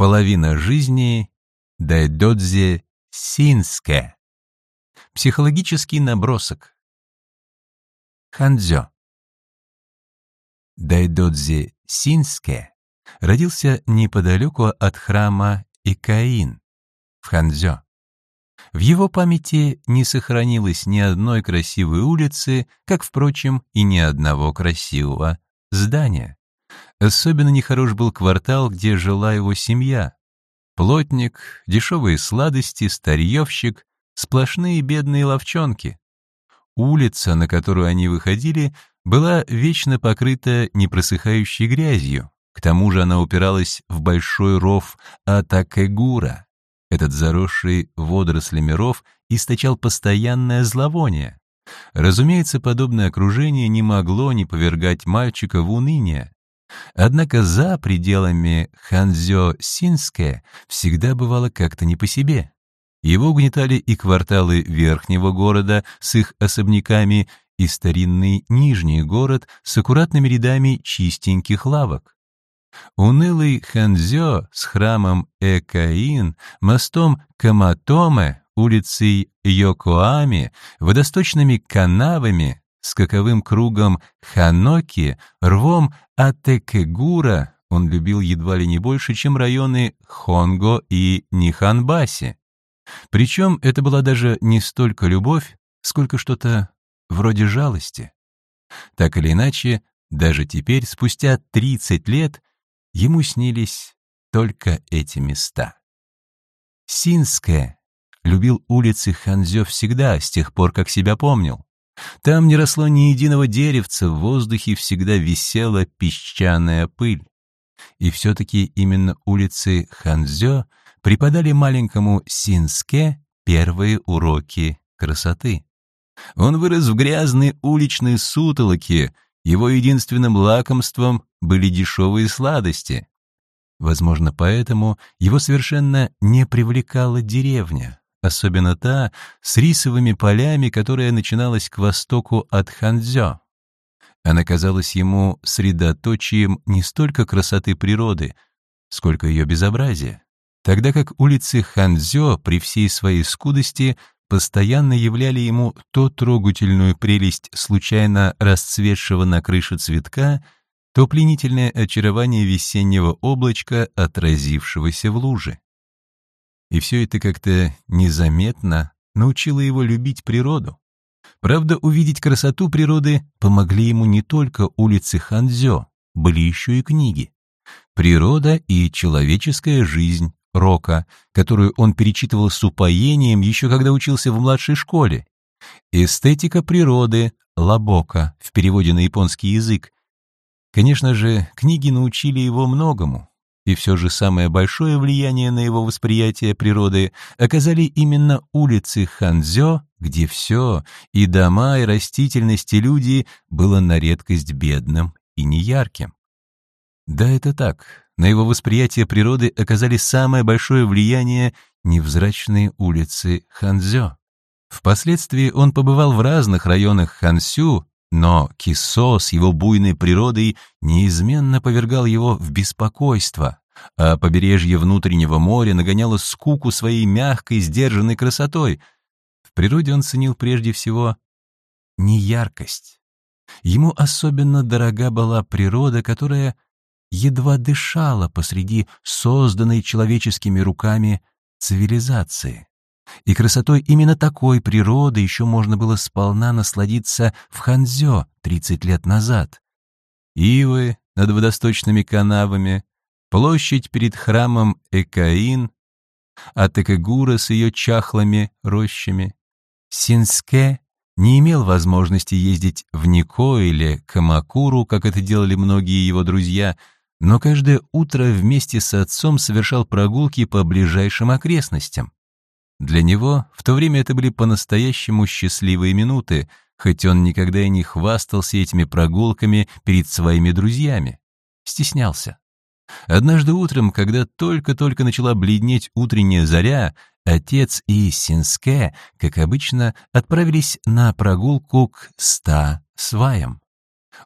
Половина жизни Дайдодзе Синске. Психологический набросок. Ханзё. Дайдодзе Синске родился неподалеку от храма Икаин в Ханзё. В его памяти не сохранилось ни одной красивой улицы, как, впрочем, и ни одного красивого здания. Особенно нехорош был квартал, где жила его семья. Плотник, дешевые сладости, старьевщик, сплошные бедные ловчонки. Улица, на которую они выходили, была вечно покрыта непросыхающей грязью. К тому же она упиралась в большой ров Атакегура. Этот заросший водорослями ров источал постоянное зловоние. Разумеется, подобное окружение не могло не повергать мальчика в уныние. Однако за пределами Ханзё-Синске всегда бывало как-то не по себе. Его угнетали и кварталы верхнего города с их особняками, и старинный нижний город с аккуратными рядами чистеньких лавок. Унылый Ханзё с храмом Экаин, мостом Каматоме, улицей Йокоами, водосточными канавами, скаковым кругом Ханоки, рвом Атекегура он любил едва ли не больше, чем районы Хонго и Ниханбаси. Причем это была даже не столько любовь, сколько что-то вроде жалости. Так или иначе, даже теперь, спустя 30 лет, ему снились только эти места. Синская любил улицы Ханзё всегда, с тех пор, как себя помнил. Там не росло ни единого деревца, в воздухе всегда висела песчаная пыль. И все-таки именно улицы Ханзё преподали маленькому Синске первые уроки красоты. Он вырос в грязной уличной сутолоке, его единственным лакомством были дешевые сладости. Возможно, поэтому его совершенно не привлекала деревня особенно та с рисовыми полями, которая начиналась к востоку от Ханзё. Она казалась ему средоточием не столько красоты природы, сколько ее безобразия, тогда как улицы Ханзё при всей своей скудости постоянно являли ему то трогательную прелесть случайно расцветшего на крыше цветка, то пленительное очарование весеннего облачка, отразившегося в луже. И все это как-то незаметно научило его любить природу. Правда, увидеть красоту природы помогли ему не только улицы Ханзё, были еще и книги. «Природа и человеческая жизнь» Рока, которую он перечитывал с упоением еще когда учился в младшей школе. «Эстетика природы» Лабока в переводе на японский язык. Конечно же, книги научили его многому, и все же самое большое влияние на его восприятие природы оказали именно улицы Ханзё, где все, и дома, и растительность, и люди, было на редкость бедным и неярким. Да, это так. На его восприятие природы оказали самое большое влияние невзрачные улицы Ханзё. Впоследствии он побывал в разных районах Хансю, но Кисо с его буйной природой неизменно повергал его в беспокойство, а побережье внутреннего моря нагоняло скуку своей мягкой, сдержанной красотой. В природе он ценил прежде всего неяркость. Ему особенно дорога была природа, которая едва дышала посреди созданной человеческими руками цивилизации. И красотой именно такой природы еще можно было сполна насладиться в Ханзё 30 лет назад. Ивы над водосточными канавами, площадь перед храмом Экаин, Атекагура с ее чахлыми рощами. Синске не имел возможности ездить в Нико или Камакуру, как это делали многие его друзья, но каждое утро вместе с отцом совершал прогулки по ближайшим окрестностям. Для него в то время это были по-настоящему счастливые минуты, хоть он никогда и не хвастался этими прогулками перед своими друзьями. Стеснялся. Однажды утром, когда только-только начала бледнеть утренняя заря, отец и Синске, как обычно, отправились на прогулку к ста сваям.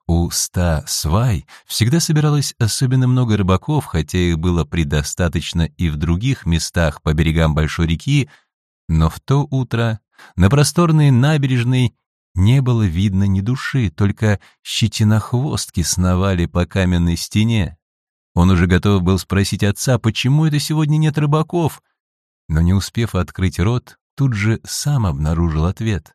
У ста свай всегда собиралось особенно много рыбаков, хотя их было предостаточно и в других местах по берегам большой реки, но в то утро на просторной набережной не было видно ни души, только щетинохвостки сновали по каменной стене. Он уже готов был спросить отца, почему это сегодня нет рыбаков, но не успев открыть рот, тут же сам обнаружил ответ.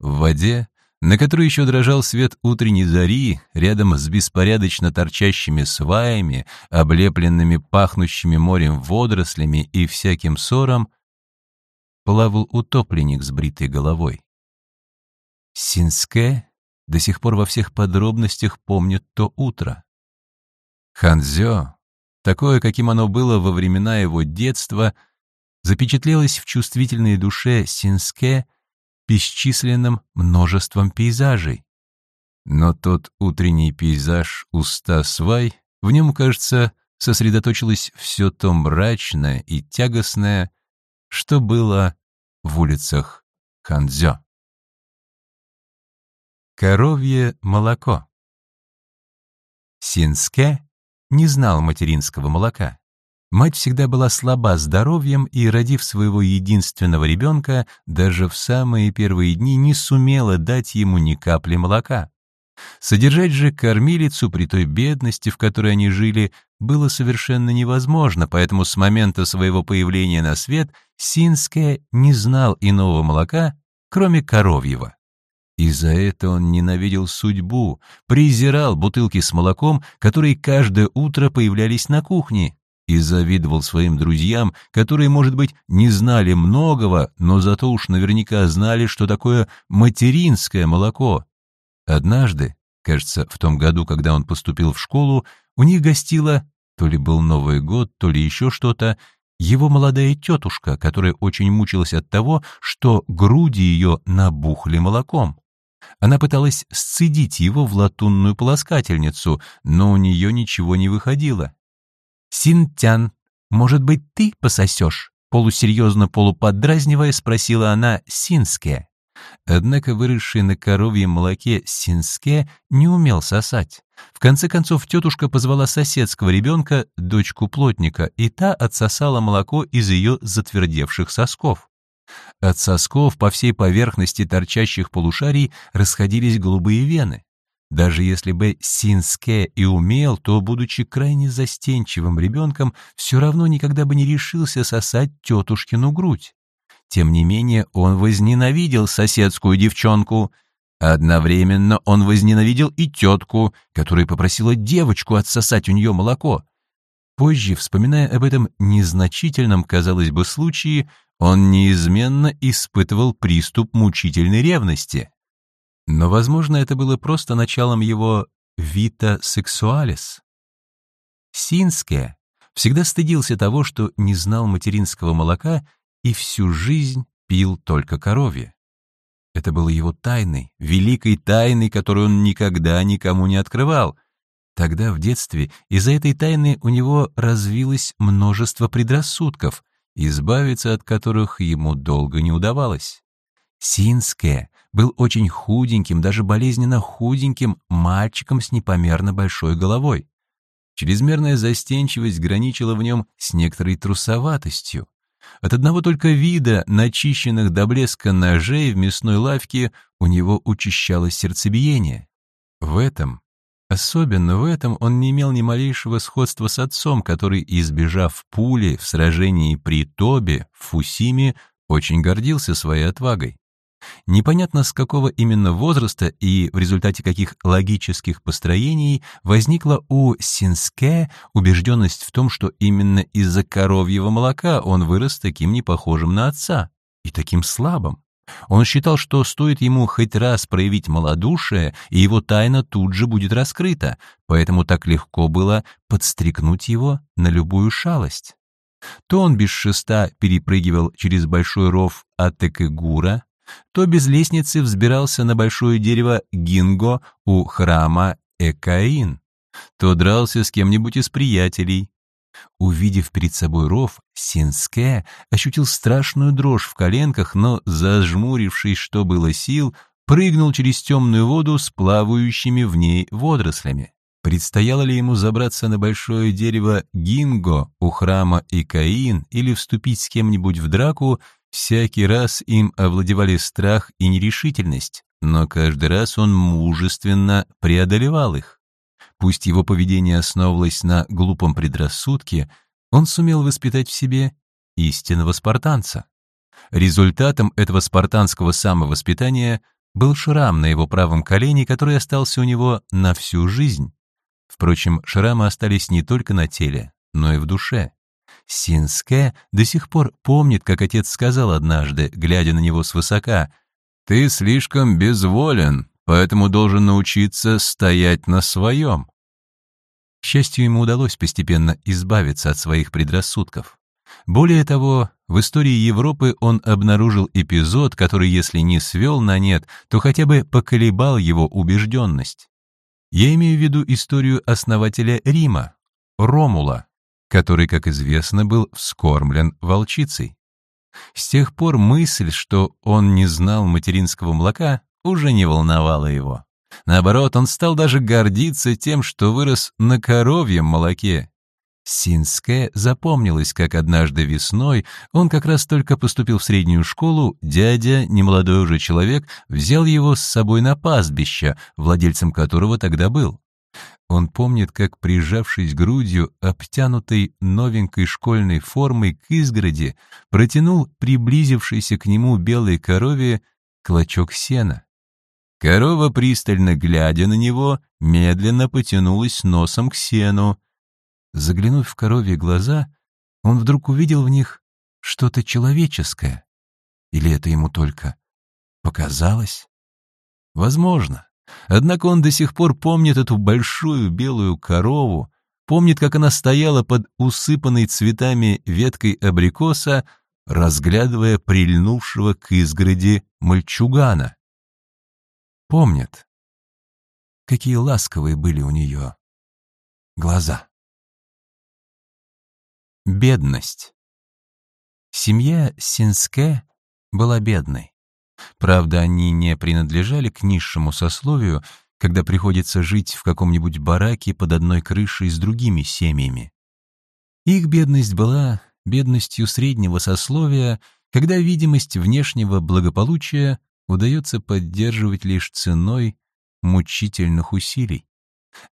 В воде, на которой еще дрожал свет утренней зари, рядом с беспорядочно торчащими сваями, облепленными пахнущими морем водорослями и всяким сором, плавал утопленник с бритой головой. Синске до сих пор во всех подробностях помнит то утро. Ханзё, такое, каким оно было во времена его детства, запечатлелось в чувствительной душе Синске бесчисленным множеством пейзажей. Но тот утренний пейзаж уста свай, в нем, кажется, сосредоточилось все то мрачное и тягостное, что было в улицах Ханзё. Коровье молоко Синске не знал материнского молока. Мать всегда была слаба здоровьем и, родив своего единственного ребенка, даже в самые первые дни не сумела дать ему ни капли молока. Содержать же кормилицу при той бедности, в которой они жили, было совершенно невозможно, поэтому с момента своего появления на свет Синске не знал иного молока, кроме коровьего. И за это он ненавидел судьбу, презирал бутылки с молоком, которые каждое утро появлялись на кухне, и завидовал своим друзьям, которые, может быть, не знали многого, но зато уж наверняка знали, что такое материнское молоко. Однажды, кажется, в том году, когда он поступил в школу, у них гостила, то ли был Новый год, то ли еще что-то, его молодая тетушка, которая очень мучилась от того, что груди ее набухли молоком. Она пыталась сцедить его в латунную полоскательницу, но у нее ничего не выходило. «Синтян, может быть, ты пососешь?» Полусерьезно, полуподдразнивая, спросила она Синске. Однако выросший на коровьем молоке Синске не умел сосать. В конце концов, тетушка позвала соседского ребенка, дочку плотника, и та отсосала молоко из ее затвердевших сосков. От сосков по всей поверхности торчащих полушарий расходились голубые вены. Даже если бы Синске и умел, то, будучи крайне застенчивым ребенком, все равно никогда бы не решился сосать тетушкину грудь. Тем не менее, он возненавидел соседскую девчонку. Одновременно он возненавидел и тетку, которая попросила девочку отсосать у нее молоко. Позже, вспоминая об этом незначительном, казалось бы, случае, он неизменно испытывал приступ мучительной ревности. Но, возможно, это было просто началом его «вита сексуалис». Синске всегда стыдился того, что не знал материнского молока и всю жизнь пил только коровье. Это было его тайной, великой тайной, которую он никогда никому не открывал. Тогда, в детстве, из-за этой тайны у него развилось множество предрассудков, избавиться от которых ему долго не удавалось. Синске был очень худеньким, даже болезненно худеньким мальчиком с непомерно большой головой. Чрезмерная застенчивость граничила в нем с некоторой трусоватостью. От одного только вида начищенных до блеска ножей в мясной лавке у него учащалось сердцебиение. В этом Особенно в этом он не имел ни малейшего сходства с отцом, который, избежав пули в сражении при Тобе в Фусиме, очень гордился своей отвагой. Непонятно, с какого именно возраста и в результате каких логических построений возникла у Синске убежденность в том, что именно из-за коровьего молока он вырос таким непохожим на отца и таким слабым. Он считал, что стоит ему хоть раз проявить малодушие, и его тайна тут же будет раскрыта, поэтому так легко было подстрекнуть его на любую шалость. То он без шеста перепрыгивал через большой ров Атекегура, то без лестницы взбирался на большое дерево Гинго у храма Экаин, то дрался с кем-нибудь из приятелей, Увидев перед собой ров, Синске ощутил страшную дрожь в коленках, но, зажмурившись, что было сил, прыгнул через темную воду с плавающими в ней водорослями. Предстояло ли ему забраться на большое дерево Гинго у храма Икаин или вступить с кем-нибудь в драку, всякий раз им овладевали страх и нерешительность, но каждый раз он мужественно преодолевал их. Пусть его поведение основывалось на глупом предрассудке, он сумел воспитать в себе истинного спартанца. Результатом этого спартанского самовоспитания был шрам на его правом колене, который остался у него на всю жизнь. Впрочем, шрамы остались не только на теле, но и в душе. Синске до сих пор помнит, как отец сказал однажды, глядя на него свысока, «Ты слишком безволен, поэтому должен научиться стоять на своем». К счастью, ему удалось постепенно избавиться от своих предрассудков. Более того, в истории Европы он обнаружил эпизод, который, если не свел на нет, то хотя бы поколебал его убежденность. Я имею в виду историю основателя Рима, Ромула, который, как известно, был вскормлен волчицей. С тех пор мысль, что он не знал материнского молока, уже не волновала его. Наоборот, он стал даже гордиться тем, что вырос на коровьем молоке. Синске запомнилось, как однажды весной он как раз только поступил в среднюю школу, дядя, немолодой уже человек, взял его с собой на пастбище, владельцем которого тогда был. Он помнит, как, прижавшись грудью, обтянутой новенькой школьной формой к изгороди, протянул приблизившийся к нему белой корове клочок сена. Корова, пристально глядя на него, медленно потянулась носом к сену. Заглянув в коровьи глаза, он вдруг увидел в них что-то человеческое. Или это ему только показалось? Возможно. Однако он до сих пор помнит эту большую белую корову, помнит, как она стояла под усыпанной цветами веткой абрикоса, разглядывая прильнувшего к изгороди мальчугана помнят, какие ласковые были у нее глаза. Бедность. Семья Синске была бедной. Правда, они не принадлежали к низшему сословию, когда приходится жить в каком-нибудь бараке под одной крышей с другими семьями. Их бедность была бедностью среднего сословия, когда видимость внешнего благополучия удается поддерживать лишь ценой мучительных усилий.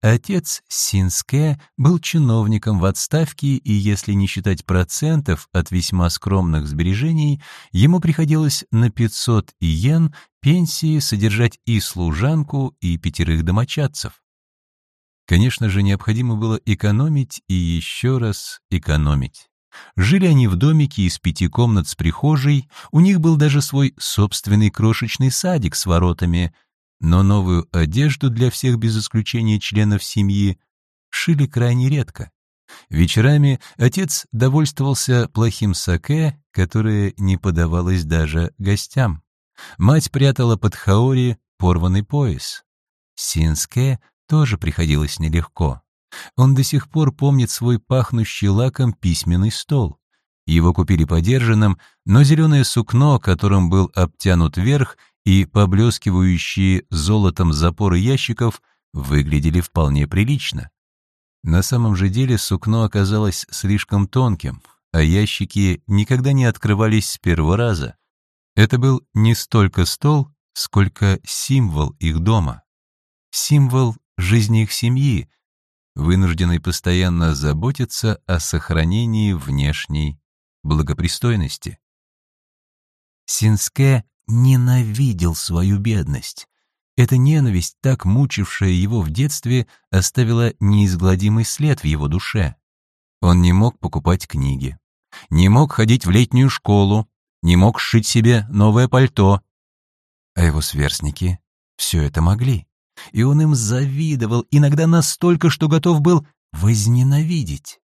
Отец Синске был чиновником в отставке, и если не считать процентов от весьма скромных сбережений, ему приходилось на 500 иен пенсии содержать и служанку, и пятерых домочадцев. Конечно же, необходимо было экономить и еще раз экономить. Жили они в домике из пяти комнат с прихожей, у них был даже свой собственный крошечный садик с воротами, но новую одежду для всех без исключения членов семьи шили крайне редко. Вечерами отец довольствовался плохим саке, которое не подавалось даже гостям. Мать прятала под хаори порванный пояс. Синске тоже приходилось нелегко. Он до сих пор помнит свой пахнущий лаком письменный стол. Его купили подержанным, но зеленое сукно, которым был обтянут верх, и поблескивающие золотом запоры ящиков выглядели вполне прилично. На самом же деле сукно оказалось слишком тонким, а ящики никогда не открывались с первого раза. Это был не столько стол, сколько символ их дома. Символ жизни их семьи, вынужденный постоянно заботиться о сохранении внешней благопристойности. Синске ненавидел свою бедность. Эта ненависть, так мучившая его в детстве, оставила неизгладимый след в его душе. Он не мог покупать книги, не мог ходить в летнюю школу, не мог сшить себе новое пальто. А его сверстники все это могли и он им завидовал, иногда настолько, что готов был возненавидеть.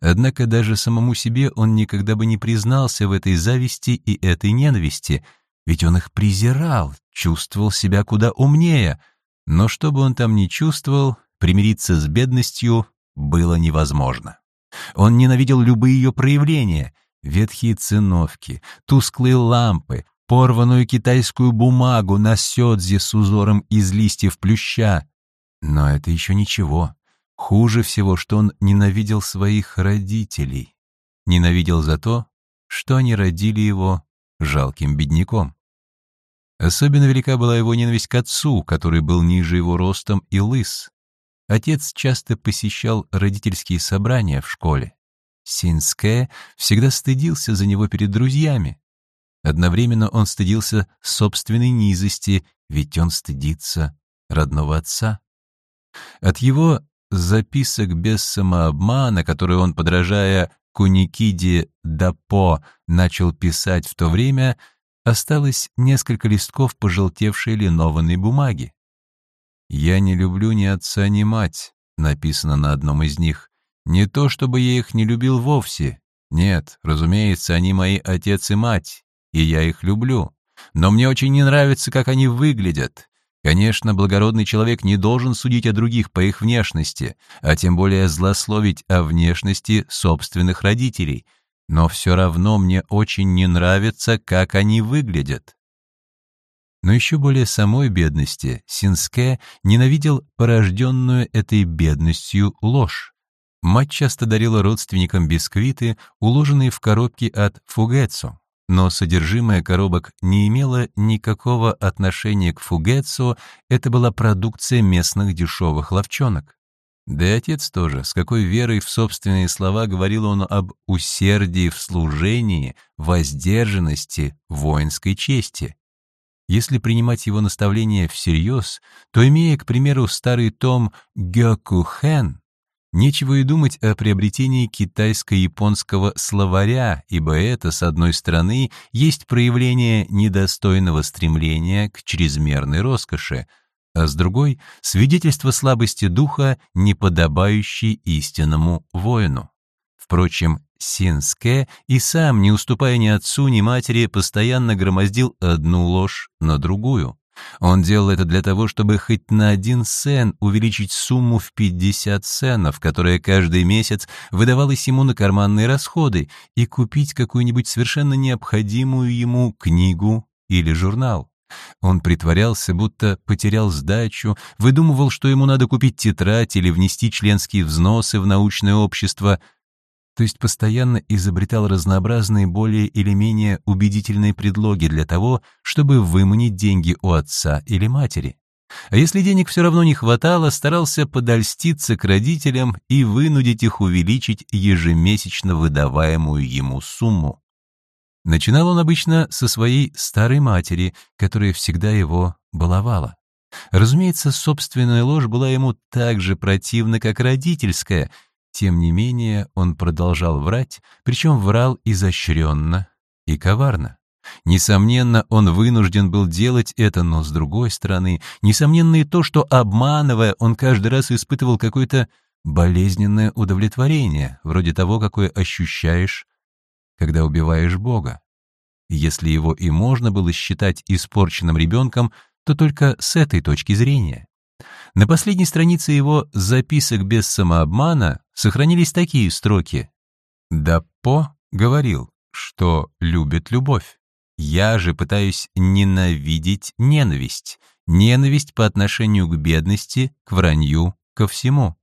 Однако даже самому себе он никогда бы не признался в этой зависти и этой ненависти, ведь он их презирал, чувствовал себя куда умнее. Но что бы он там ни чувствовал, примириться с бедностью было невозможно. Он ненавидел любые ее проявления — ветхие циновки, тусклые лампы, порванную китайскую бумагу на сёдзе с узором из листьев плюща. Но это еще ничего. Хуже всего, что он ненавидел своих родителей. Ненавидел за то, что они родили его жалким бедняком. Особенно велика была его ненависть к отцу, который был ниже его ростом и лыс. Отец часто посещал родительские собрания в школе. Синске всегда стыдился за него перед друзьями. Одновременно он стыдился собственной низости, ведь он стыдится родного отца. От его записок без самообмана, которые он, подражая Куникиде Дапо, начал писать в то время, осталось несколько листков пожелтевшей линованной бумаги. «Я не люблю ни отца, ни мать», — написано на одном из них. «Не то, чтобы я их не любил вовсе. Нет, разумеется, они мои отец и мать, и я их люблю. Но мне очень не нравится, как они выглядят. Конечно, благородный человек не должен судить о других по их внешности, а тем более злословить о внешности собственных родителей. Но все равно мне очень не нравится, как они выглядят. Но еще более самой бедности Синске ненавидел порожденную этой бедностью ложь. Мать часто дарила родственникам бисквиты, уложенные в коробки от фугэцу но содержимое коробок не имело никакого отношения к фугецу, это была продукция местных дешевых ловчонок. Да и отец тоже, с какой верой в собственные слова говорил он об усердии в служении, воздержанности, воинской чести. Если принимать его наставления всерьез, то, имея, к примеру, старый том «Гёкухэн», Нечего и думать о приобретении китайско-японского словаря, ибо это, с одной стороны, есть проявление недостойного стремления к чрезмерной роскоши, а с другой — свидетельство слабости духа, неподобающей истинному воину. Впрочем, Синске и сам, не уступая ни отцу, ни матери, постоянно громоздил одну ложь на другую. Он делал это для того, чтобы хоть на один сен увеличить сумму в 50 сенов, которая каждый месяц выдавалась ему на карманные расходы, и купить какую-нибудь совершенно необходимую ему книгу или журнал. Он притворялся, будто потерял сдачу, выдумывал, что ему надо купить тетрадь или внести членские взносы в научное общество — то есть постоянно изобретал разнообразные более или менее убедительные предлоги для того, чтобы выманить деньги у отца или матери. А если денег все равно не хватало, старался подольститься к родителям и вынудить их увеличить ежемесячно выдаваемую ему сумму. Начинал он обычно со своей старой матери, которая всегда его баловала. Разумеется, собственная ложь была ему так же противна, как родительская — тем не менее, он продолжал врать, причем врал изощренно и коварно. Несомненно, он вынужден был делать это, но, с другой стороны, несомненно и то, что, обманывая, он каждый раз испытывал какое-то болезненное удовлетворение, вроде того, какое ощущаешь, когда убиваешь Бога. Если его и можно было считать испорченным ребенком, то только с этой точки зрения. На последней странице его «Записок без самообмана» сохранились такие строки. Дапо говорил, что любит любовь. Я же пытаюсь ненавидеть ненависть. Ненависть по отношению к бедности, к вранью, ко всему.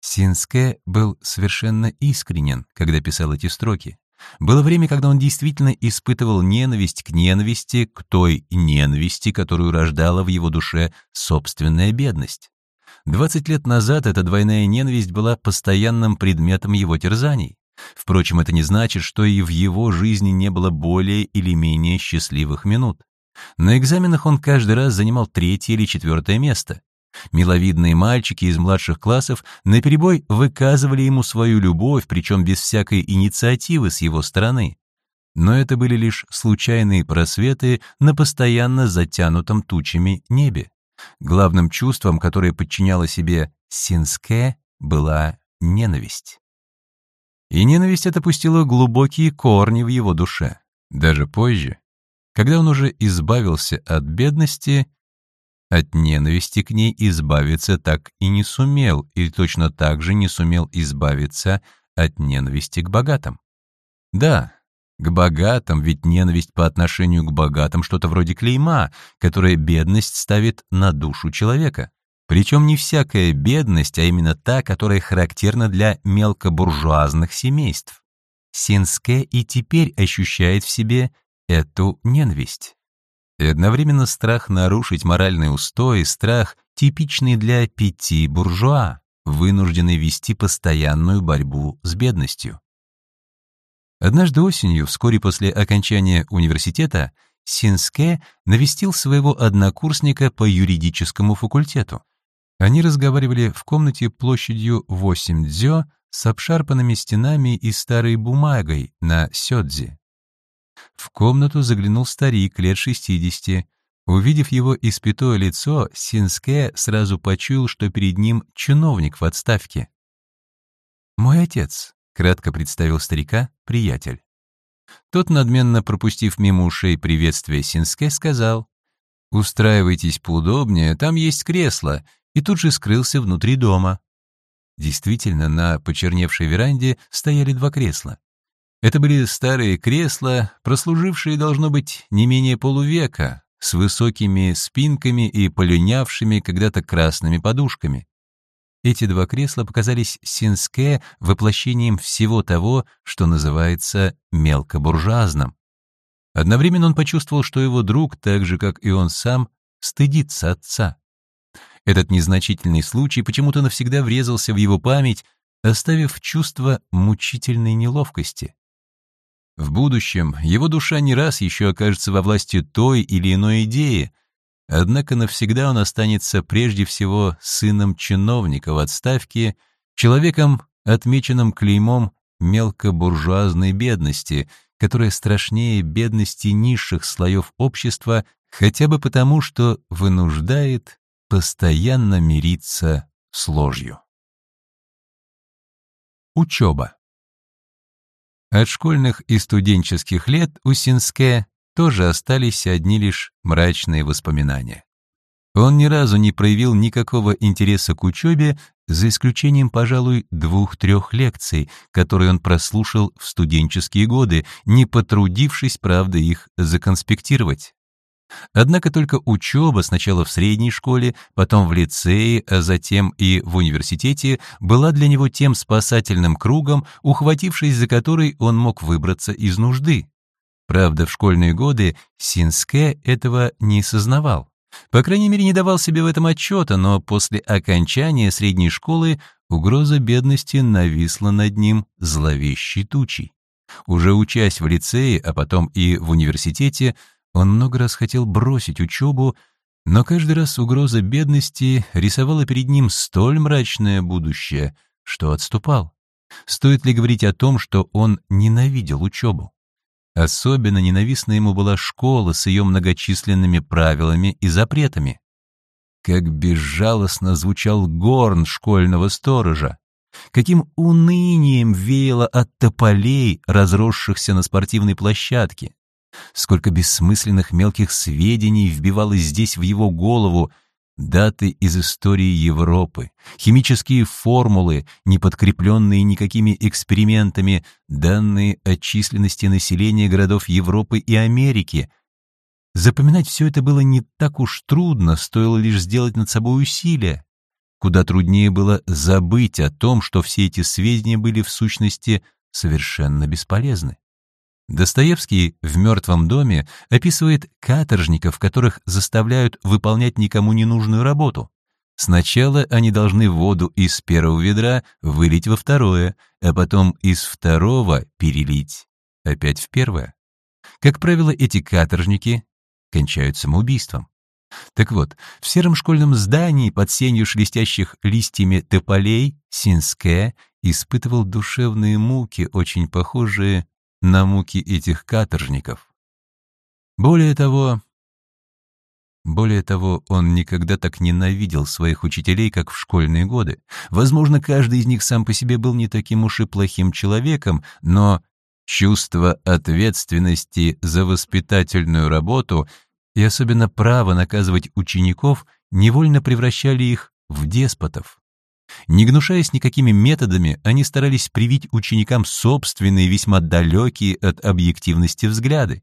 Синске был совершенно искренен, когда писал эти строки. Было время, когда он действительно испытывал ненависть к ненависти, к той ненависти, которую рождала в его душе собственная бедность. Двадцать лет назад эта двойная ненависть была постоянным предметом его терзаний. Впрочем, это не значит, что и в его жизни не было более или менее счастливых минут. На экзаменах он каждый раз занимал третье или четвертое место. Миловидные мальчики из младших классов наперебой выказывали ему свою любовь, причем без всякой инициативы с его стороны. Но это были лишь случайные просветы на постоянно затянутом тучами небе. Главным чувством, которое подчиняло себе Синске, была ненависть. И ненависть эта пустила глубокие корни в его душе. Даже позже, когда он уже избавился от бедности, от ненависти к ней избавиться так и не сумел, и точно так же не сумел избавиться от ненависти к богатым. Да, К богатым, ведь ненависть по отношению к богатым что-то вроде клейма, которое бедность ставит на душу человека. Причем не всякая бедность, а именно та, которая характерна для мелкобуржуазных семейств. Синске и теперь ощущает в себе эту ненависть. И одновременно страх нарушить моральный устой, страх, типичный для пяти буржуа, вынуждены вести постоянную борьбу с бедностью. Однажды осенью, вскоре после окончания университета, Синске навестил своего однокурсника по юридическому факультету. Они разговаривали в комнате площадью 8 дзё с обшарпанными стенами и старой бумагой на сёдзи. В комнату заглянул старик лет 60. Увидев его испятое лицо, Синске сразу почуял, что перед ним чиновник в отставке. «Мой отец», — кратко представил старика приятель. Тот, надменно пропустив мимо ушей приветствие Синске, сказал, «Устраивайтесь поудобнее, там есть кресло, и тут же скрылся внутри дома. Действительно, на почерневшей веранде стояли два кресла. Это были старые кресла, прослужившие, должно быть, не менее полувека, с высокими спинками и полюнявшими когда-то красными подушками. Эти два кресла показались Синске воплощением всего того, что называется мелкобуржуазным. Одновременно он почувствовал, что его друг, так же, как и он сам, стыдится отца. Этот незначительный случай почему-то навсегда врезался в его память, оставив чувство мучительной неловкости. В будущем его душа не раз еще окажется во власти той или иной идеи, однако навсегда он останется прежде всего сыном чиновника в отставке, человеком, отмеченным клеймом мелкобуржуазной бедности, которая страшнее бедности низших слоев общества хотя бы потому, что вынуждает постоянно мириться с ложью. Учеба. От школьных и студенческих лет у Синске тоже остались одни лишь мрачные воспоминания. Он ни разу не проявил никакого интереса к учебе, за исключением, пожалуй, двух-трех лекций, которые он прослушал в студенческие годы, не потрудившись, правда, их законспектировать. Однако только учеба сначала в средней школе, потом в лицее, а затем и в университете была для него тем спасательным кругом, ухватившись за который он мог выбраться из нужды. Правда, в школьные годы Синске этого не сознавал. По крайней мере, не давал себе в этом отчета, но после окончания средней школы угроза бедности нависла над ним зловещей тучей. Уже учась в лицее, а потом и в университете, он много раз хотел бросить учебу, но каждый раз угроза бедности рисовала перед ним столь мрачное будущее, что отступал. Стоит ли говорить о том, что он ненавидел учебу? Особенно ненавистна ему была школа с ее многочисленными правилами и запретами. Как безжалостно звучал горн школьного сторожа, каким унынием веяло от тополей, разросшихся на спортивной площадке, Сколько бессмысленных мелких сведений вбивалось здесь в его голову, даты из истории Европы, химические формулы, не подкрепленные никакими экспериментами, данные о численности населения городов Европы и Америки. Запоминать все это было не так уж трудно, стоило лишь сделать над собой усилия. Куда труднее было забыть о том, что все эти сведения были в сущности совершенно бесполезны. Достоевский в «Мертвом доме» описывает каторжников, которых заставляют выполнять никому не нужную работу. Сначала они должны воду из первого ведра вылить во второе, а потом из второго перелить опять в первое. Как правило, эти каторжники кончают самоубийством. Так вот, в сером школьном здании под сенью шелестящих листьями тополей Синске испытывал душевные муки, очень похожие на муки этих каторжников. Более того, более того, он никогда так ненавидел своих учителей, как в школьные годы. Возможно, каждый из них сам по себе был не таким уж и плохим человеком, но чувство ответственности за воспитательную работу и особенно право наказывать учеников невольно превращали их в деспотов. Не гнушаясь никакими методами, они старались привить ученикам собственные, весьма далекие от объективности взгляды.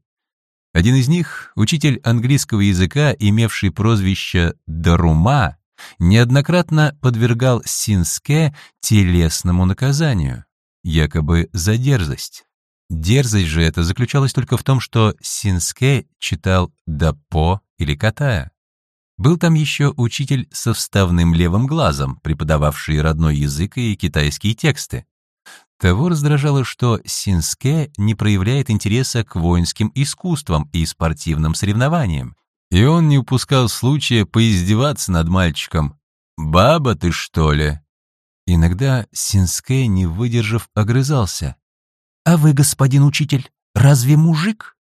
Один из них, учитель английского языка, имевший прозвище «Дарума», неоднократно подвергал Синске телесному наказанию, якобы за дерзость. Дерзость же это заключалась только в том, что Синске читал «дапо» или «катая». Был там еще учитель со вставным левым глазом, преподававший родной язык и китайские тексты. Того раздражало, что Синске не проявляет интереса к воинским искусствам и спортивным соревнованиям, и он не упускал случая поиздеваться над мальчиком. «Баба ты, что ли?» Иногда Синске, не выдержав, огрызался. «А вы, господин учитель, разве мужик?»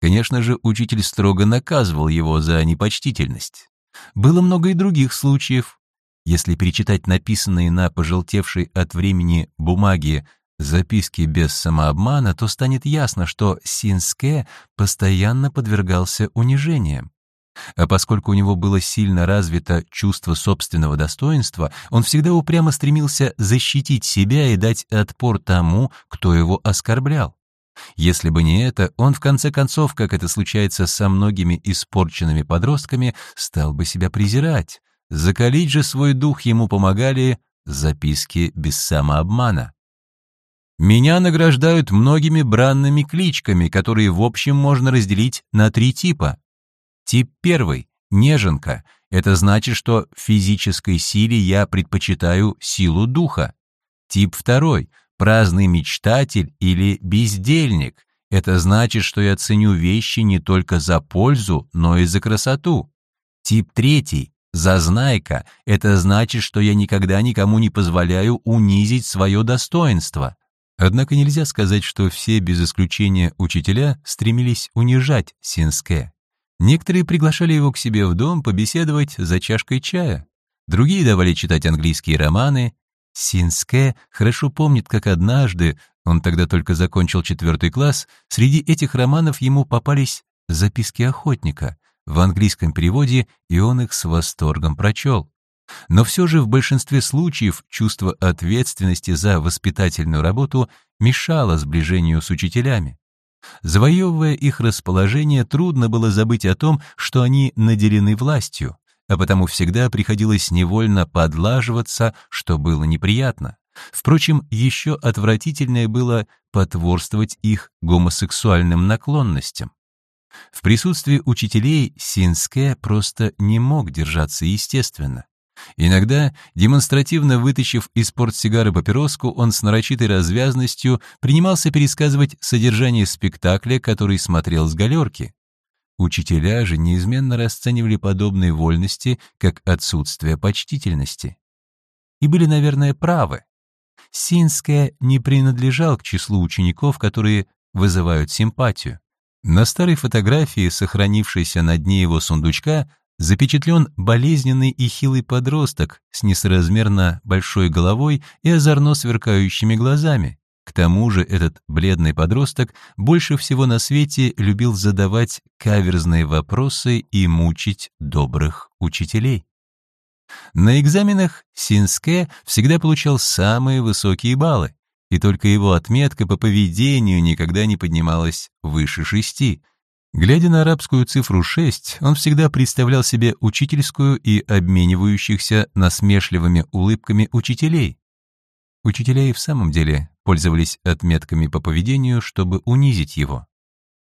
Конечно же, учитель строго наказывал его за непочтительность. Было много и других случаев. Если перечитать написанные на пожелтевшей от времени бумаге записки без самообмана, то станет ясно, что Синске постоянно подвергался унижениям. А поскольку у него было сильно развито чувство собственного достоинства, он всегда упрямо стремился защитить себя и дать отпор тому, кто его оскорблял. Если бы не это, он в конце концов, как это случается со многими испорченными подростками, стал бы себя презирать. Закалить же свой дух ему помогали записки без самообмана. Меня награждают многими бранными кличками, которые в общем можно разделить на три типа. Тип первый — неженка. Это значит, что физической силе я предпочитаю силу духа. Тип второй — праздный мечтатель или бездельник. Это значит, что я ценю вещи не только за пользу, но и за красоту. Тип третий – зазнайка. Это значит, что я никогда никому не позволяю унизить свое достоинство. Однако нельзя сказать, что все без исключения учителя стремились унижать Синске. Некоторые приглашали его к себе в дом побеседовать за чашкой чая. Другие давали читать английские романы, Синске хорошо помнит, как однажды, он тогда только закончил четвертый класс, среди этих романов ему попались записки охотника в английском переводе, и он их с восторгом прочел. Но все же в большинстве случаев чувство ответственности за воспитательную работу мешало сближению с учителями. Завоевывая их расположение, трудно было забыть о том, что они наделены властью, а потому всегда приходилось невольно подлаживаться, что было неприятно. Впрочем, еще отвратительнее было потворствовать их гомосексуальным наклонностям. В присутствии учителей Синске просто не мог держаться естественно. Иногда, демонстративно вытащив из портсигары папироску, он с нарочитой развязностью принимался пересказывать содержание спектакля, который смотрел с галерки. Учителя же неизменно расценивали подобные вольности как отсутствие почтительности. И были, наверное, правы. Синская не принадлежал к числу учеников, которые вызывают симпатию. На старой фотографии, сохранившейся на дне его сундучка, запечатлен болезненный и хилый подросток с несоразмерно большой головой и озорно сверкающими глазами. К тому же этот бледный подросток больше всего на свете любил задавать каверзные вопросы и мучить добрых учителей. На экзаменах Синске всегда получал самые высокие баллы, и только его отметка по поведению никогда не поднималась выше шести. Глядя на арабскую цифру 6, он всегда представлял себе учительскую и обменивающихся насмешливыми улыбками учителей. Учителя и в самом деле пользовались отметками по поведению, чтобы унизить его.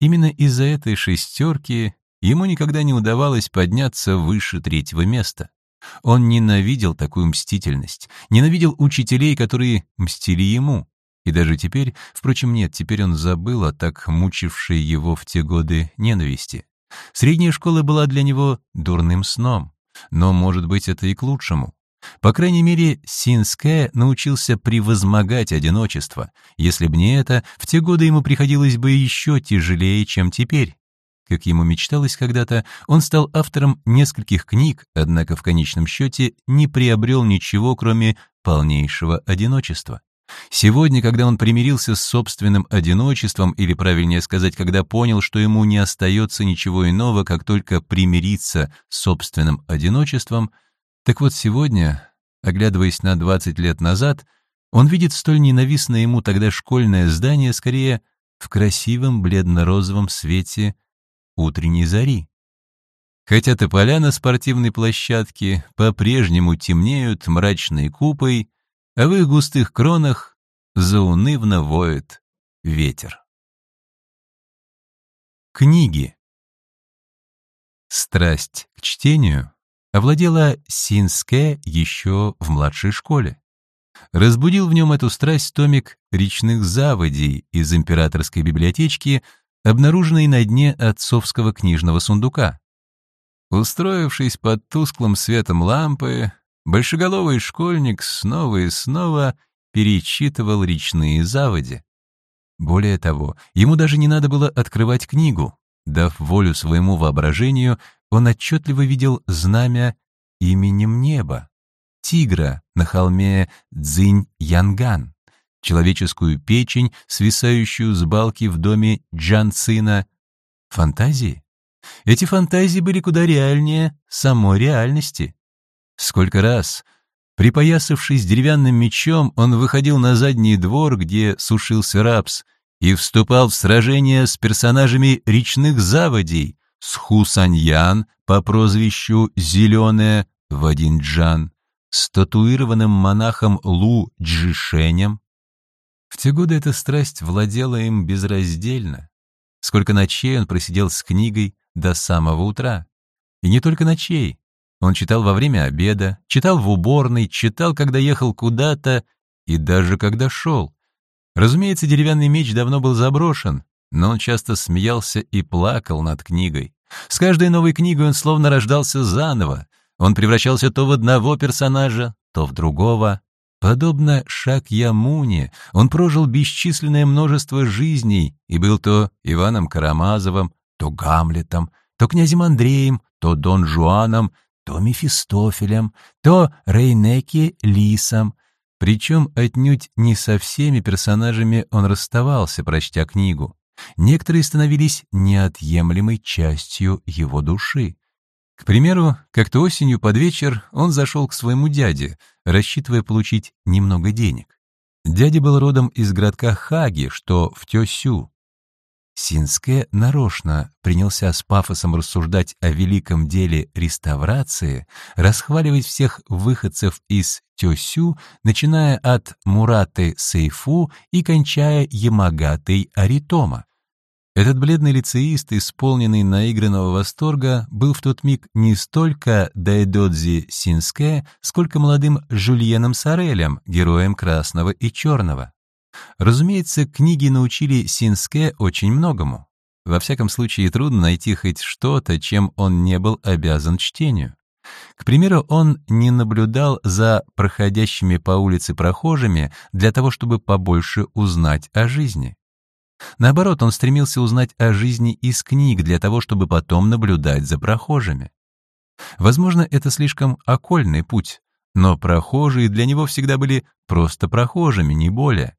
Именно из-за этой шестерки ему никогда не удавалось подняться выше третьего места. Он ненавидел такую мстительность, ненавидел учителей, которые мстили ему. И даже теперь, впрочем, нет, теперь он забыл о так мучившей его в те годы ненависти. Средняя школа была для него дурным сном, но, может быть, это и к лучшему. По крайней мере, Синске научился превозмогать одиночество. Если б не это, в те годы ему приходилось бы еще тяжелее, чем теперь. Как ему мечталось когда-то, он стал автором нескольких книг, однако в конечном счете не приобрел ничего, кроме полнейшего одиночества. Сегодня, когда он примирился с собственным одиночеством, или, правильнее сказать, когда понял, что ему не остается ничего иного, как только примириться с собственным одиночеством, так вот сегодня Оглядываясь на 20 лет назад, он видит столь ненавистное ему тогда школьное здание скорее в красивом бледно-розовом свете утренней зари. Хотя тополя на спортивной площадке по-прежнему темнеют мрачной купой, а в их густых кронах заунывно воет ветер. Книги Страсть к чтению овладела Синске еще в младшей школе. Разбудил в нем эту страсть томик речных заводей из императорской библиотечки, обнаруженный на дне отцовского книжного сундука. Устроившись под тусклым светом лампы, большеголовый школьник снова и снова перечитывал речные заводи. Более того, ему даже не надо было открывать книгу. Дав волю своему воображению, он отчетливо видел знамя именем неба тигра на холме Цзинь-Янган, человеческую печень, свисающую с балки в доме Джанцина. Фантазии? Эти фантазии были куда реальнее самой реальности. Сколько раз, припоясавшись деревянным мечом, он выходил на задний двор, где сушился рапс, и вступал в сражение с персонажами речных заводей, с Хусаньян по прозвищу «Зеленая» Вадинджан, с татуированным монахом Лу Джишенем. В те годы эта страсть владела им безраздельно. Сколько ночей он просидел с книгой до самого утра. И не только ночей. Он читал во время обеда, читал в уборной, читал, когда ехал куда-то и даже когда шел. Разумеется, деревянный меч давно был заброшен, но он часто смеялся и плакал над книгой. С каждой новой книгой он словно рождался заново, он превращался то в одного персонажа, то в другого. Подобно Шакьямуне, он прожил бесчисленное множество жизней и был то Иваном Карамазовым, то Гамлетом, то князем Андреем, то Дон Жуаном, то Мефистофелем, то Рейнеки Лисом. Причем отнюдь не со всеми персонажами он расставался, прочтя книгу. Некоторые становились неотъемлемой частью его души. К примеру, как-то осенью под вечер он зашел к своему дяде, рассчитывая получить немного денег. Дядя был родом из городка Хаги, что в Тёсю. Синске нарочно принялся с пафосом рассуждать о великом деле реставрации, расхваливать всех выходцев из Тёсю, начиная от Мураты Сейфу и кончая Ямагатой Аритома. Этот бледный лицеист, исполненный наигранного восторга, был в тот миг не столько Дайдодзи Синске, сколько молодым Жюльеном Сорелем, героем красного и черного. Разумеется, книги научили Синске очень многому. Во всяком случае, трудно найти хоть что-то, чем он не был обязан чтению. К примеру, он не наблюдал за проходящими по улице прохожими для того, чтобы побольше узнать о жизни. Наоборот, он стремился узнать о жизни из книг для того, чтобы потом наблюдать за прохожими. Возможно, это слишком окольный путь, но прохожие для него всегда были просто прохожими, не более.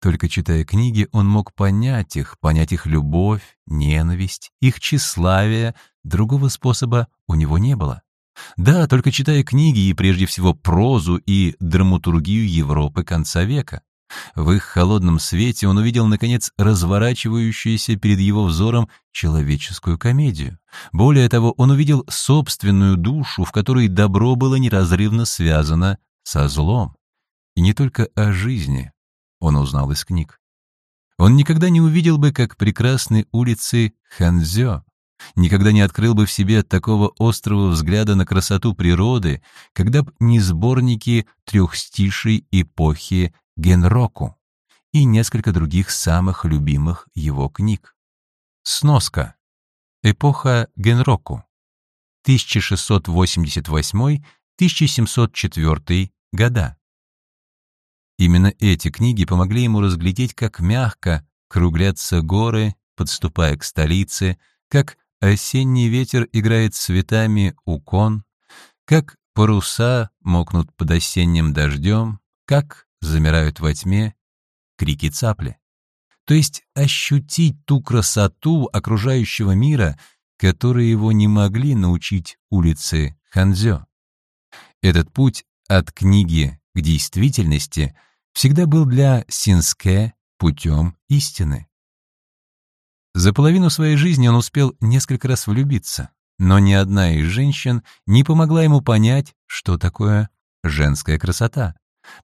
Только читая книги, он мог понять их, понять их любовь, ненависть, их тщеславие, другого способа у него не было. Да, только читая книги и прежде всего прозу и драматургию Европы конца века. В их холодном свете он увидел, наконец, разворачивающуюся перед его взором человеческую комедию. Более того, он увидел собственную душу, в которой добро было неразрывно связано со злом. И не только о жизни он узнал из книг. Он никогда не увидел бы, как прекрасны улицы Ханзё, никогда не открыл бы в себе такого острого взгляда на красоту природы, когда б не сборники трехстишей эпохи Генроку и несколько других самых любимых его книг. Сноска. Эпоха Генроку. 1688-1704 года. Именно эти книги помогли ему разглядеть, как мягко круглятся горы, подступая к столице, как осенний ветер играет цветами у кон, как паруса мокнут под осенним дождем, как замирают во тьме крики цапли. То есть ощутить ту красоту окружающего мира, которой его не могли научить улицы Ханзё. Этот путь от книги к действительности всегда был для Синске путем истины. За половину своей жизни он успел несколько раз влюбиться, но ни одна из женщин не помогла ему понять, что такое женская красота.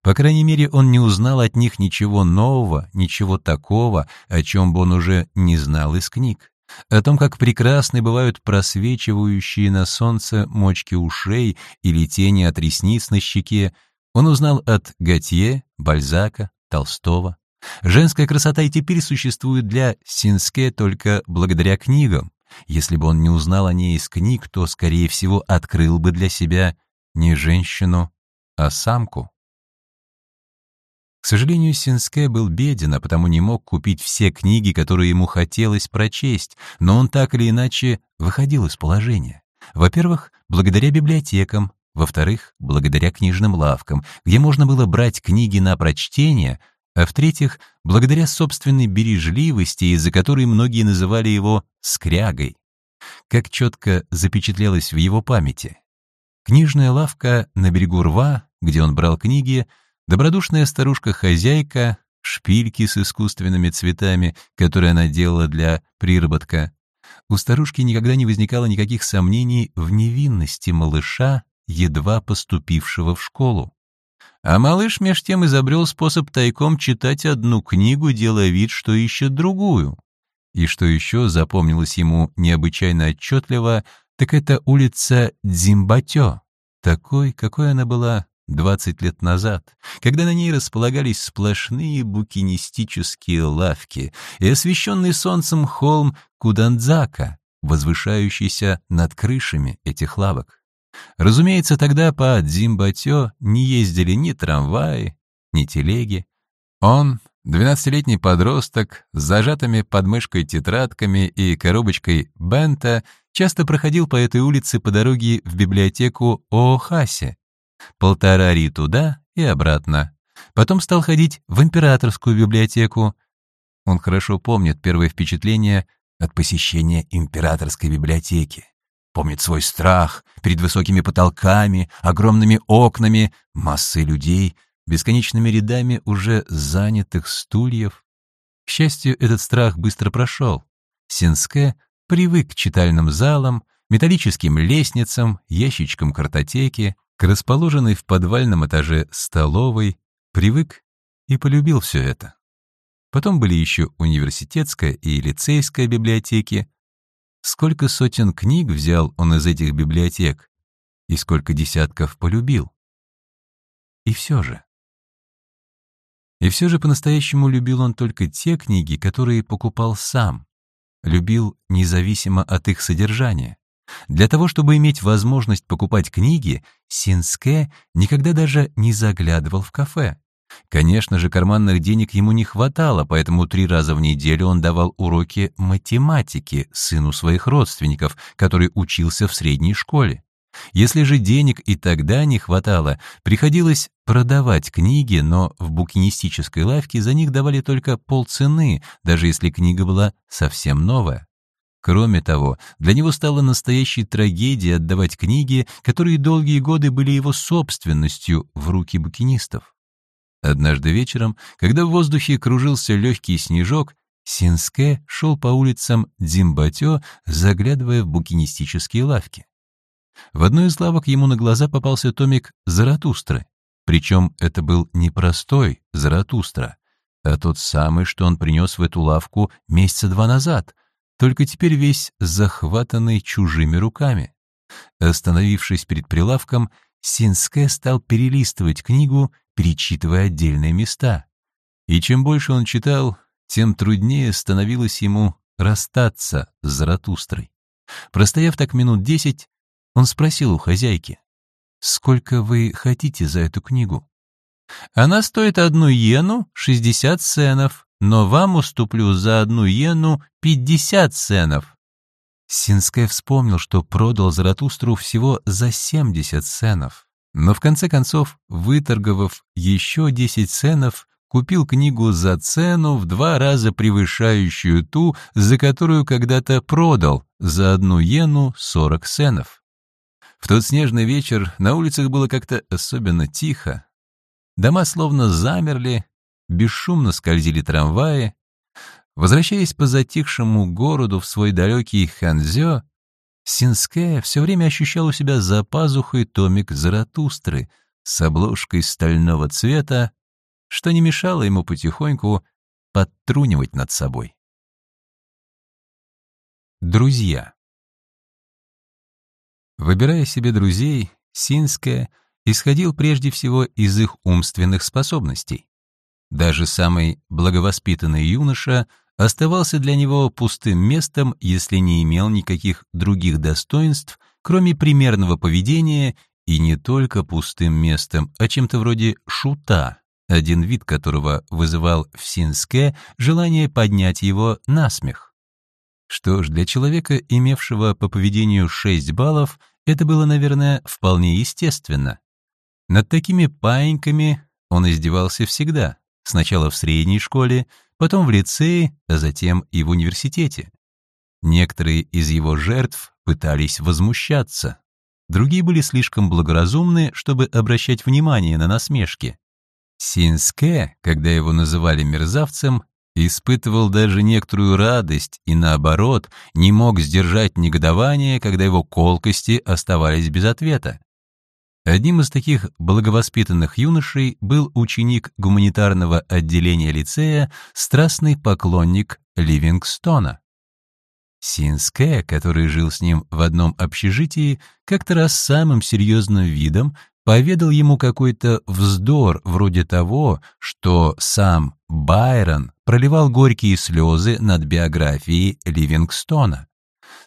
По крайней мере, он не узнал от них ничего нового, ничего такого, о чем бы он уже не знал из книг. О том, как прекрасны бывают просвечивающие на солнце мочки ушей или тени от ресниц на щеке, он узнал от Готье, Бальзака, Толстого. Женская красота и теперь существует для Синске только благодаря книгам. Если бы он не узнал о ней из книг, то, скорее всего, открыл бы для себя не женщину, а самку. К сожалению, Синске был беден, а потому не мог купить все книги, которые ему хотелось прочесть, но он так или иначе выходил из положения. Во-первых, благодаря библиотекам, во-вторых, благодаря книжным лавкам, где можно было брать книги на прочтение, а в-третьих, благодаря собственной бережливости, из-за которой многие называли его «скрягой». Как четко запечатлелось в его памяти. Книжная лавка на берегу рва, где он брал книги, добродушная старушка-хозяйка, шпильки с искусственными цветами, которые она делала для приработка. У старушки никогда не возникало никаких сомнений в невинности малыша, едва поступившего в школу. А малыш меж тем изобрел способ тайком читать одну книгу, делая вид, что ищет другую. И что еще запомнилось ему необычайно отчетливо, так это улица Дзимбатё, такой, какой она была 20 лет назад, когда на ней располагались сплошные букинистические лавки и освещенный солнцем холм Кудандзака, возвышающийся над крышами этих лавок. Разумеется, тогда по Дзимбатё не ездили ни трамваи, ни телеги. Он, двенадцатилетний подросток, с зажатыми под мышкой тетрадками и коробочкой бента, часто проходил по этой улице по дороге в библиотеку Оохасе. Полтора ри туда и обратно. Потом стал ходить в императорскую библиотеку. Он хорошо помнит первое впечатление от посещения императорской библиотеки помнит свой страх перед высокими потолками, огромными окнами, массой людей, бесконечными рядами уже занятых стульев. К счастью, этот страх быстро прошел. Синске привык к читальным залам, металлическим лестницам, ящичкам картотеки, к расположенной в подвальном этаже столовой, привык и полюбил все это. Потом были еще университетская и лицейская библиотеки, Сколько сотен книг взял он из этих библиотек и сколько десятков полюбил. И все же. И все же по-настоящему любил он только те книги, которые покупал сам. Любил независимо от их содержания. Для того, чтобы иметь возможность покупать книги, Синске никогда даже не заглядывал в кафе. Конечно же, карманных денег ему не хватало, поэтому три раза в неделю он давал уроки математики сыну своих родственников, который учился в средней школе. Если же денег и тогда не хватало, приходилось продавать книги, но в букинистической лавке за них давали только полцены, даже если книга была совсем новая. Кроме того, для него стало настоящей трагедией отдавать книги, которые долгие годы были его собственностью в руки букинистов. Однажды вечером, когда в воздухе кружился легкий снежок, Синске шел по улицам Дзимбатё, заглядывая в букинистические лавки. В одной из лавок ему на глаза попался томик «Заратустры». Причем это был не простой «Заратустра», а тот самый, что он принес в эту лавку месяца два назад, только теперь весь захватанный чужими руками. Остановившись перед прилавком, Синске стал перелистывать книгу перечитывая отдельные места. И чем больше он читал, тем труднее становилось ему расстаться с Заратустрой. Простояв так минут десять, он спросил у хозяйки, «Сколько вы хотите за эту книгу?» «Она стоит одну йену, шестьдесят сенов, но вам уступлю за одну йену пятьдесят сенов». Синская вспомнил, что продал Заратустру всего за семьдесят сенов. Но в конце концов, выторговав еще 10 ценов, купил книгу за цену в два раза превышающую ту, за которую когда-то продал, за одну йену 40 ценов. В тот снежный вечер на улицах было как-то особенно тихо. Дома словно замерли, бесшумно скользили трамваи. Возвращаясь по затихшему городу в свой далекий Ханзё, Синская все время ощущал у себя за пазухой томик Заратустры с обложкой стального цвета, что не мешало ему потихоньку подтрунивать над собой. Друзья Выбирая себе друзей, Синская исходил прежде всего из их умственных способностей. Даже самый благовоспитанный юноша оставался для него пустым местом, если не имел никаких других достоинств, кроме примерного поведения, и не только пустым местом, а чем-то вроде шута, один вид которого вызывал в Синске желание поднять его на смех. Что ж, для человека, имевшего по поведению 6 баллов, это было, наверное, вполне естественно. Над такими паиньками он издевался всегда, сначала в средней школе, потом в лицее, а затем и в университете. Некоторые из его жертв пытались возмущаться, другие были слишком благоразумны, чтобы обращать внимание на насмешки. Синске, когда его называли мерзавцем, испытывал даже некоторую радость и, наоборот, не мог сдержать негодование, когда его колкости оставались без ответа. Одним из таких благовоспитанных юношей был ученик гуманитарного отделения лицея, страстный поклонник Ливингстона. Синске, который жил с ним в одном общежитии, как-то раз самым серьезным видом поведал ему какой-то вздор вроде того, что сам Байрон проливал горькие слезы над биографией Ливингстона.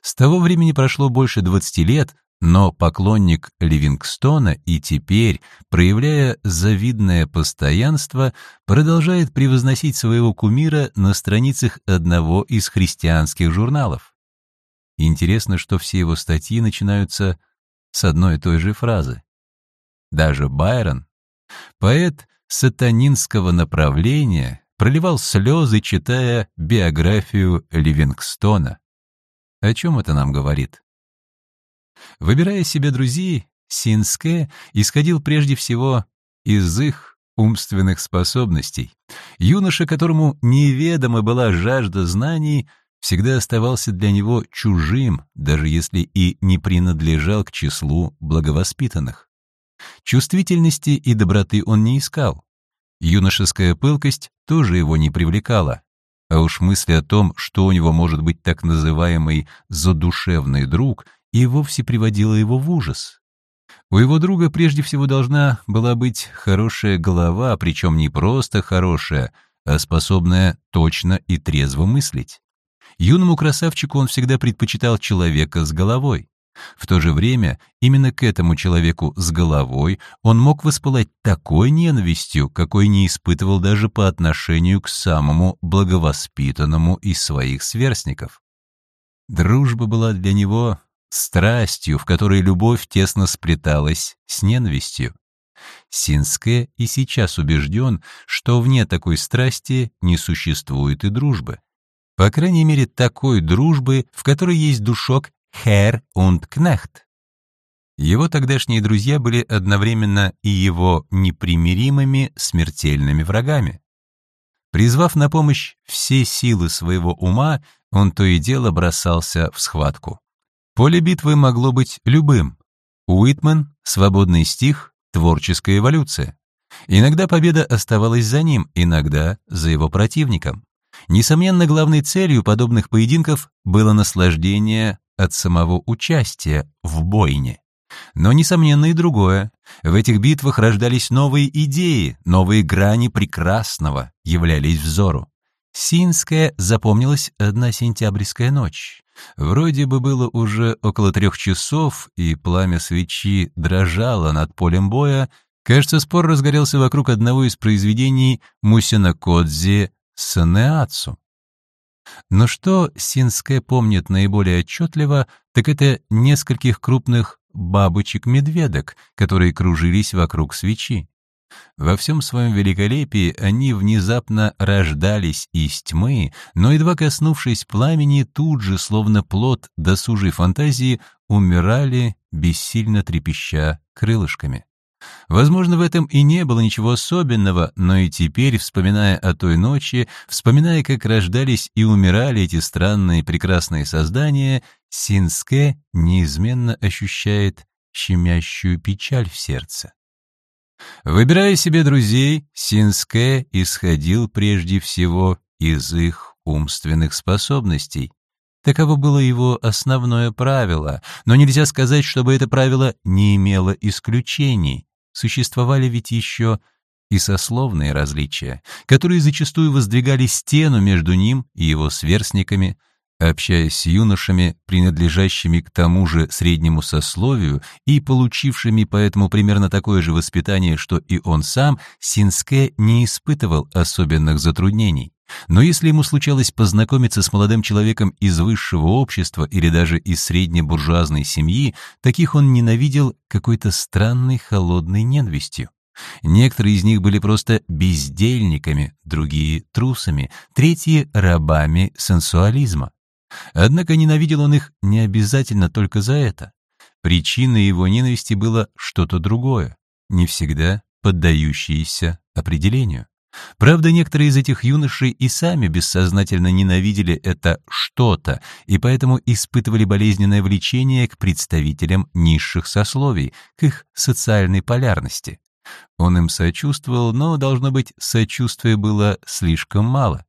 С того времени прошло больше 20 лет, но поклонник Ливингстона и теперь, проявляя завидное постоянство, продолжает превозносить своего кумира на страницах одного из христианских журналов. Интересно, что все его статьи начинаются с одной и той же фразы. Даже Байрон, поэт сатанинского направления, проливал слезы, читая биографию Ливингстона. О чем это нам говорит? Выбирая себе друзей, Синске исходил прежде всего из их умственных способностей. Юноша, которому неведома была жажда знаний, всегда оставался для него чужим, даже если и не принадлежал к числу благовоспитанных. Чувствительности и доброты он не искал. Юношеская пылкость тоже его не привлекала. А уж мысли о том, что у него может быть так называемый «задушевный друг», и вовсе приводила его в ужас. У его друга прежде всего должна была быть хорошая голова, причем не просто хорошая, а способная точно и трезво мыслить. Юному красавчику он всегда предпочитал человека с головой. В то же время именно к этому человеку с головой он мог воспылать такой ненавистью, какой не испытывал даже по отношению к самому благовоспитанному из своих сверстников. Дружба была для него страстью, в которой любовь тесно сплеталась с ненавистью. Синске и сейчас убежден, что вне такой страсти не существует и дружбы. По крайней мере, такой дружбы, в которой есть душок Herr und Knecht. Его тогдашние друзья были одновременно и его непримиримыми смертельными врагами. Призвав на помощь все силы своего ума, он то и дело бросался в схватку. Поле битвы могло быть любым. Уитмен, свободный стих, творческая эволюция. Иногда победа оставалась за ним, иногда за его противником. Несомненно, главной целью подобных поединков было наслаждение от самого участия в бойне. Но, несомненно, и другое. В этих битвах рождались новые идеи, новые грани прекрасного являлись взору. Синская запомнилась одна сентябрьская ночь. Вроде бы было уже около трех часов, и пламя свечи дрожало над полем боя. Кажется, спор разгорелся вокруг одного из произведений Мусина Кодзи «Санеацу». Но что Синская помнит наиболее отчетливо, так это нескольких крупных бабочек-медведок, которые кружились вокруг свечи. Во всем своем великолепии они внезапно рождались из тьмы, но, едва коснувшись пламени, тут же, словно плод досужей фантазии, умирали, бессильно трепеща крылышками. Возможно, в этом и не было ничего особенного, но и теперь, вспоминая о той ночи, вспоминая, как рождались и умирали эти странные прекрасные создания, Синске неизменно ощущает щемящую печаль в сердце. Выбирая себе друзей, Синске исходил прежде всего из их умственных способностей. Таково было его основное правило, но нельзя сказать, чтобы это правило не имело исключений. Существовали ведь еще и сословные различия, которые зачастую воздвигали стену между ним и его сверстниками – Общаясь с юношами, принадлежащими к тому же среднему сословию и получившими поэтому примерно такое же воспитание, что и он сам, Синске не испытывал особенных затруднений. Но если ему случалось познакомиться с молодым человеком из высшего общества или даже из среднебуржуазной семьи, таких он ненавидел какой-то странной холодной ненавистью. Некоторые из них были просто бездельниками, другие — трусами, третьи — рабами сенсуализма. Однако ненавидел он их не обязательно только за это. Причиной его ненависти было что-то другое, не всегда поддающееся определению. Правда, некоторые из этих юношей и сами бессознательно ненавидели это что-то, и поэтому испытывали болезненное влечение к представителям низших сословий, к их социальной полярности. Он им сочувствовал, но, должно быть, сочувствия было слишком мало.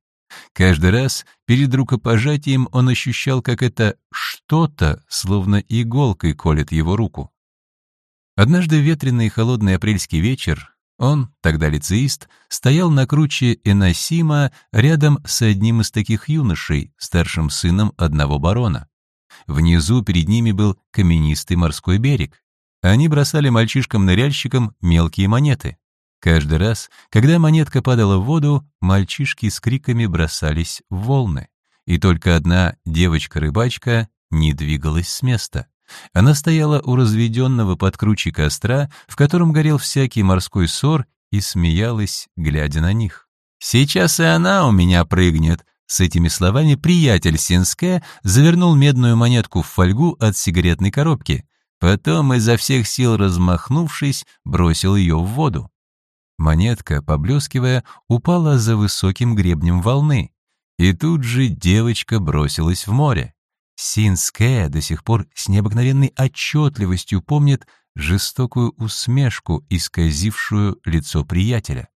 Каждый раз перед рукопожатием он ощущал, как это что-то, словно иголкой колет его руку. Однажды ветреный и холодный апрельский вечер он, тогда лицеист, стоял на круче Эносима рядом с одним из таких юношей, старшим сыном одного барона. Внизу перед ними был каменистый морской берег. Они бросали мальчишкам-ныряльщикам мелкие монеты. Каждый раз, когда монетка падала в воду, мальчишки с криками бросались в волны. И только одна девочка-рыбачка не двигалась с места. Она стояла у разведенного под круче костра, в котором горел всякий морской сор, и смеялась, глядя на них. «Сейчас и она у меня прыгнет!» С этими словами приятель Синске завернул медную монетку в фольгу от сигаретной коробки. Потом, изо всех сил размахнувшись, бросил ее в воду. Монетка, поблескивая, упала за высоким гребнем волны. И тут же девочка бросилась в море. Синская до сих пор с необыкновенной отчетливостью помнит жестокую усмешку, исказившую лицо приятеля.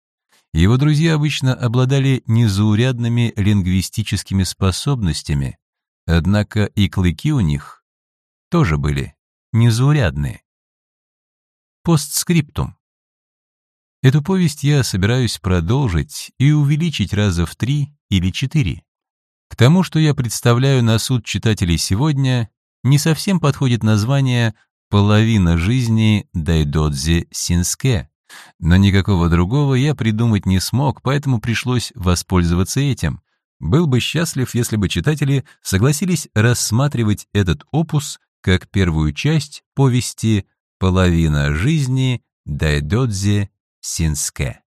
Его друзья обычно обладали незаурядными лингвистическими способностями, однако и клыки у них тоже были незаурядные. Постскриптум. Эту повесть я собираюсь продолжить и увеличить раза в три или четыре. К тому, что я представляю на суд читателей сегодня, не совсем подходит название «Половина жизни Дайдодзи Синске», но никакого другого я придумать не смог, поэтому пришлось воспользоваться этим. Был бы счастлив, если бы читатели согласились рассматривать этот опус как первую часть повести «Половина жизни Дайдодзи Синске.